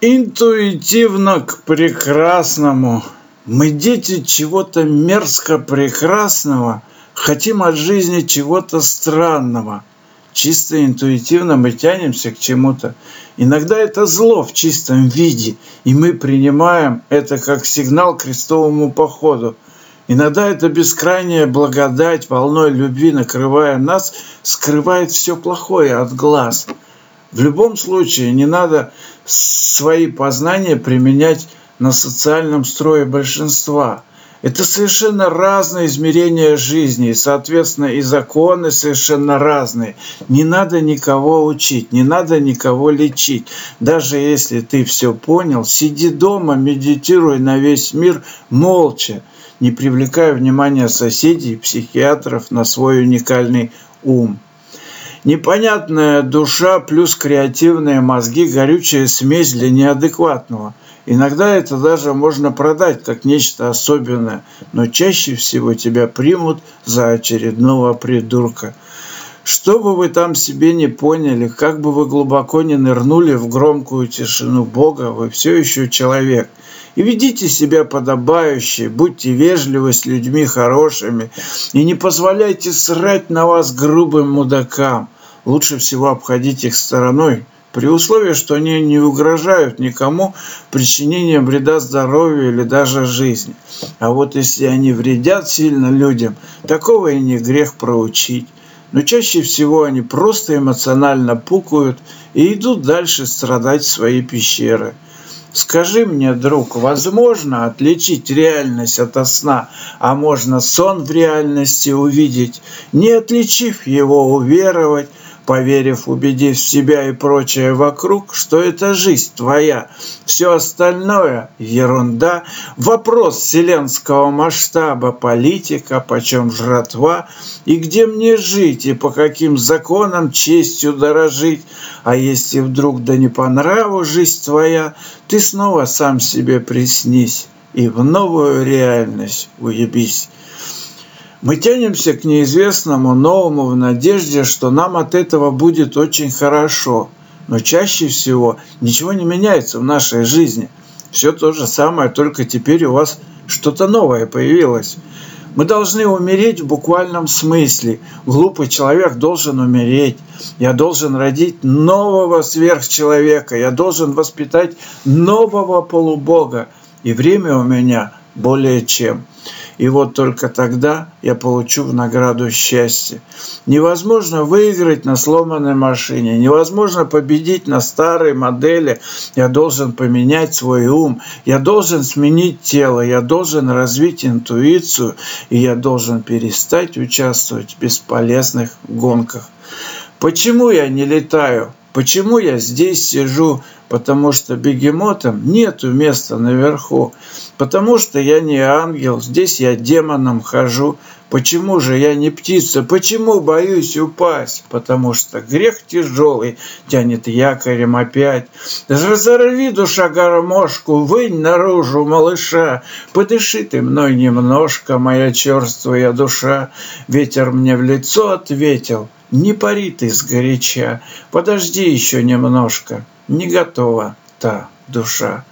Интуитивно к прекрасному. Мы дети чего-то мерзко прекрасного, хотим от жизни чего-то странного. Чисто интуитивно мы тянемся к чему-то. Иногда это зло в чистом виде, и мы принимаем это как сигнал к крестовому походу. Иногда это бескрайняя благодать, волной любви накрывая нас, скрывает все плохое от глаз – в любом случае не надо свои познания применять на социальном строе большинства. Это совершенно разные измерения жизни, и, соответственно, и законы совершенно разные. Не надо никого учить, не надо никого лечить. Даже если ты все понял, сиди дома, медитируй на весь мир молча, не привлекая внимания соседей психиатров на свой уникальный ум. Непонятная душа плюс креативные мозги – горючая смесь для неадекватного. Иногда это даже можно продать как нечто особенное, но чаще всего тебя примут за очередного придурка. Что бы вы там себе не поняли, как бы вы глубоко не нырнули в громкую тишину Бога, вы все еще человек. И ведите себя подобающе, будьте вежливы с людьми хорошими, и не позволяйте срать на вас грубым мудакам. Лучше всего обходить их стороной, при условии, что они не угрожают никому причинением вреда здоровью или даже жизни. А вот если они вредят сильно людям, такого и не грех проучить. Но чаще всего они просто эмоционально пукают и идут дальше страдать в свои пещеры – Скажи мне, друг, возможно отличить реальность от сна, а можно сон в реальности увидеть, не отличив его, уверовать, поверив, убедив себя и прочее вокруг, что это жизнь твоя. Все остальное – ерунда. Вопрос вселенского масштаба, политика, почем жратва, и где мне жить, и по каким законам честью дорожить. А если вдруг да не по нраву жизнь твоя, ты снова сам себе приснись и в новую реальность уебись. Мы тянемся к неизвестному, новому в надежде, что нам от этого будет очень хорошо. Но чаще всего ничего не меняется в нашей жизни. Все то же самое, только теперь у вас что-то новое появилось. Мы должны умереть в буквальном смысле. Глупый человек должен умереть. Я должен родить нового сверхчеловека. Я должен воспитать нового полубога. И время у меня более чем. И вот только тогда я получу в награду счастье. Невозможно выиграть на сломанной машине, невозможно победить на старой модели. Я должен поменять свой ум, я должен сменить тело, я должен развить интуицию, и я должен перестать участвовать в бесполезных гонках. Почему я не летаю? Почему я здесь сижу? Потому что бегемотам нету места наверху. Потому что я не ангел, здесь я демоном хожу. Почему же я не птица? Почему боюсь упасть? Потому что грех тяжелый тянет якорем опять. Разорви, душа, гармошку, вынь наружу малыша. Подыши ты мной немножко, моя черствая душа. Ветер мне в лицо ответил. Не пари ты сгоряча, подожди еще немножко, не готова та душа.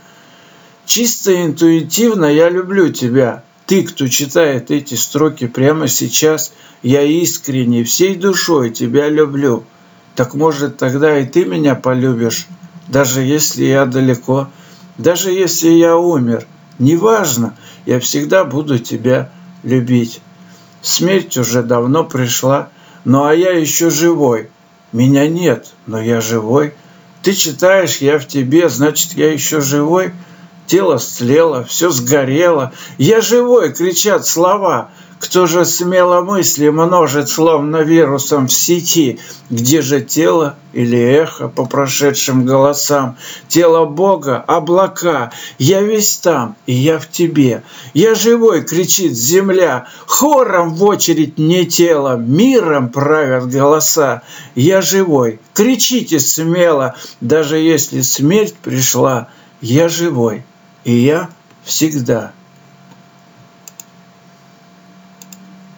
Чисто интуитивно я люблю тебя. Ты, кто читает эти строки прямо сейчас, я искренне, всей душой тебя люблю. Так может тогда и ты меня полюбишь, даже если я далеко, даже если я умер. Неважно, я всегда буду тебя любить. Смерть уже давно пришла, ну а я еще живой. Меня нет, но я живой. Ты читаешь, я в тебе, значит, я еще живой. Тело слело, все сгорело. Я живой, кричат слова. Кто же смело мысли множит, словно вирусом в сети? Где же тело или эхо по прошедшим голосам? Тело Бога — облака. Я весь там, и я в тебе. Я живой, кричит земля. Хором в очередь не тело, миром правят голоса. Я живой, кричите смело, даже если смерть пришла. Я живой, и я всегда